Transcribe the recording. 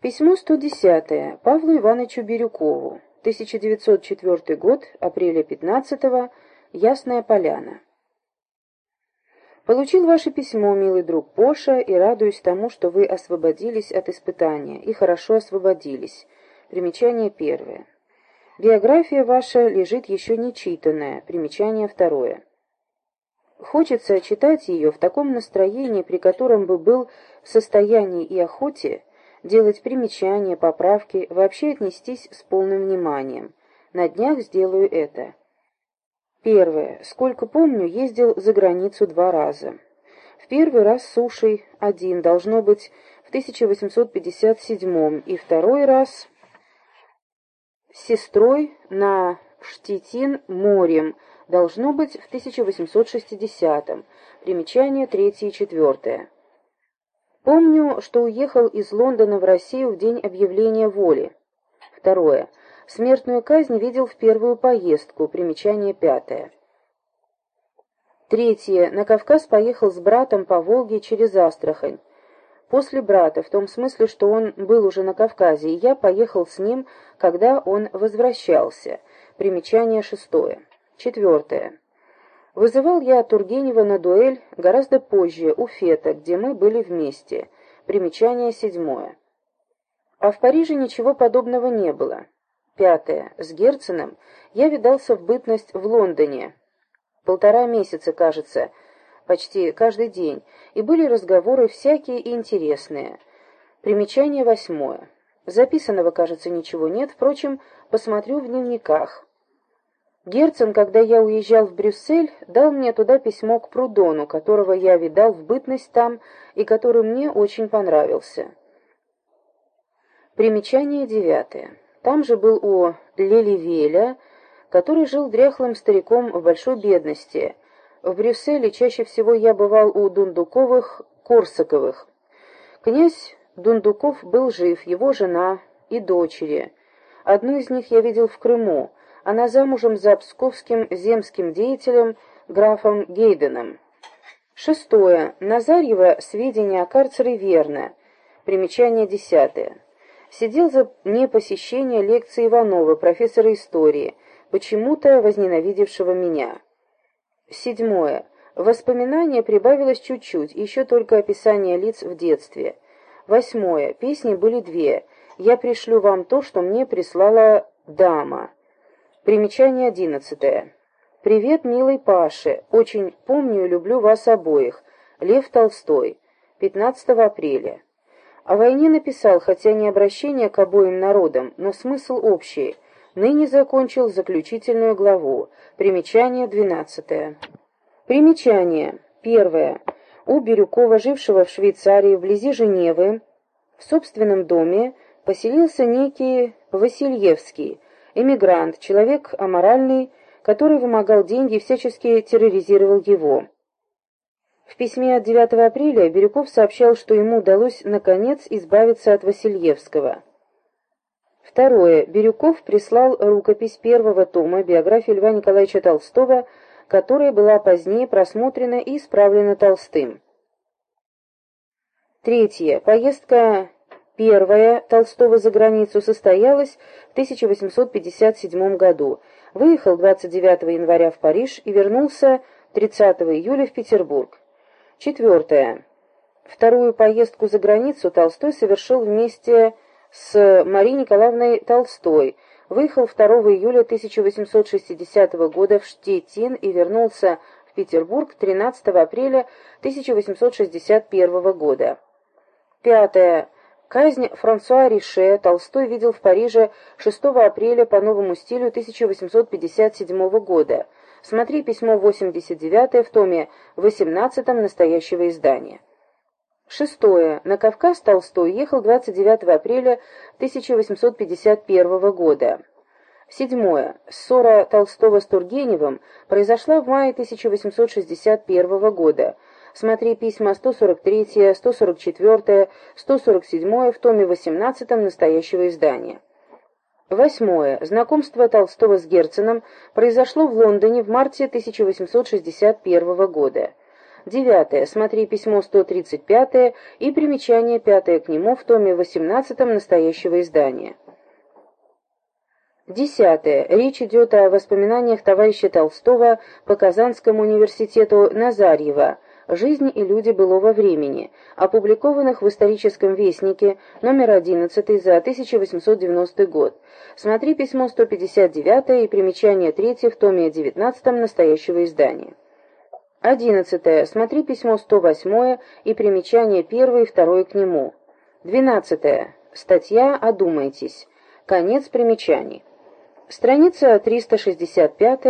Письмо 110 Павлу Ивановичу Бирюкову. 1904 год, апреля 15 -го, Ясная Поляна. Получил ваше письмо, милый друг Поша, и радуюсь тому, что вы освободились от испытания, и хорошо освободились. Примечание первое. Биография ваша лежит еще нечитанная. Примечание второе. Хочется читать ее в таком настроении, при котором бы был в состоянии и охоте делать примечания, поправки, вообще отнестись с полным вниманием. На днях сделаю это. Первое. Сколько помню, ездил за границу два раза. В первый раз с сушей один, должно быть, в 1857 и второй раз с сестрой на Штетин морем, должно быть, в 1860 -м. Примечание третье и четвертое. Помню, что уехал из Лондона в Россию в день объявления воли. Второе. Смертную казнь видел в первую поездку. Примечание пятое. Третье. На Кавказ поехал с братом по Волге через Астрахань. После брата, в том смысле, что он был уже на Кавказе, и я поехал с ним, когда он возвращался. Примечание шестое. Четвертое. Вызывал я Тургенева на дуэль гораздо позже, у Фета, где мы были вместе. Примечание седьмое. А в Париже ничего подобного не было. Пятое. С Герценом я видался в бытность в Лондоне. Полтора месяца, кажется, почти каждый день, и были разговоры всякие и интересные. Примечание восьмое. Записанного, кажется, ничего нет, впрочем, посмотрю в дневниках. Герцен, когда я уезжал в Брюссель, дал мне туда письмо к Прудону, которого я видал в бытность там и который мне очень понравился. Примечание девятое. Там же был у Леливеля, который жил дряхлым стариком в большой бедности. В Брюсселе чаще всего я бывал у Дундуковых, Корсаковых. Князь Дундуков был жив, его жена и дочери. Одну из них я видел в Крыму, она замужем за псковским земским деятелем графом Гейденом. Шестое. Назарьева сведения о карцере верно. Примечание десятое. Сидел за непосещение лекции Иванова, профессора истории, почему-то возненавидевшего меня. Седьмое. Воспоминания прибавилось чуть-чуть, еще только описание лиц в детстве. Восьмое. Песни были две. Я пришлю вам то, что мне прислала дама. Примечание одиннадцатое. «Привет, милый Паше. Очень помню и люблю вас обоих. Лев Толстой. 15 апреля». О войне написал, хотя не обращение к обоим народам, но смысл общий. Ныне закончил заключительную главу. Примечание двенадцатое. Примечание. Первое. У Бирюкова, жившего в Швейцарии вблизи Женевы, в собственном доме поселился некий Васильевский, эмигрант, человек аморальный, который вымогал деньги и всячески терроризировал его. В письме от 9 апреля Бирюков сообщал, что ему удалось, наконец, избавиться от Васильевского. Второе. Бирюков прислал рукопись первого тома биографии Льва Николаевича Толстого, которая была позднее просмотрена и исправлена Толстым. Третье. Поездка Первая Толстого за границу состоялась в 1857 году. Выехал 29 января в Париж и вернулся 30 июля в Петербург. Четвертое. Вторую поездку за границу Толстой совершил вместе с Марией Николаевной Толстой. Выехал 2 июля 1860 года в Штетин и вернулся в Петербург 13 апреля 1861 года. Пятое. Казнь Франсуа Рише Толстой видел в Париже 6 апреля по новому стилю 1857 года. Смотри письмо 89 в томе 18 настоящего издания. Шестое. На Кавказ Толстой ехал 29 апреля 1851 года. Седьмое. Ссора Толстого с Тургеневым произошла в мае 1861 года. Смотри письма 143, 144, 147 в томе 18 настоящего издания. Восьмое. Знакомство Толстого с Герценом произошло в Лондоне в марте 1861 года. Девятое. Смотри письмо 135 и примечание пятое к нему в томе 18 настоящего издания. Десятое. Речь идет о воспоминаниях товарища Толстого по Казанскому университету Назарьева «Жизнь и люди былого времени», опубликованных в историческом вестнике номер 11 за 1890 год. Смотри письмо 159 и примечание 3 в томе 19 настоящего издания. Одиннадцатое. Смотри письмо 108 и примечание 1 и 2 к нему. Двенадцатое. Статья «Одумайтесь». Конец примечаний. Страница 365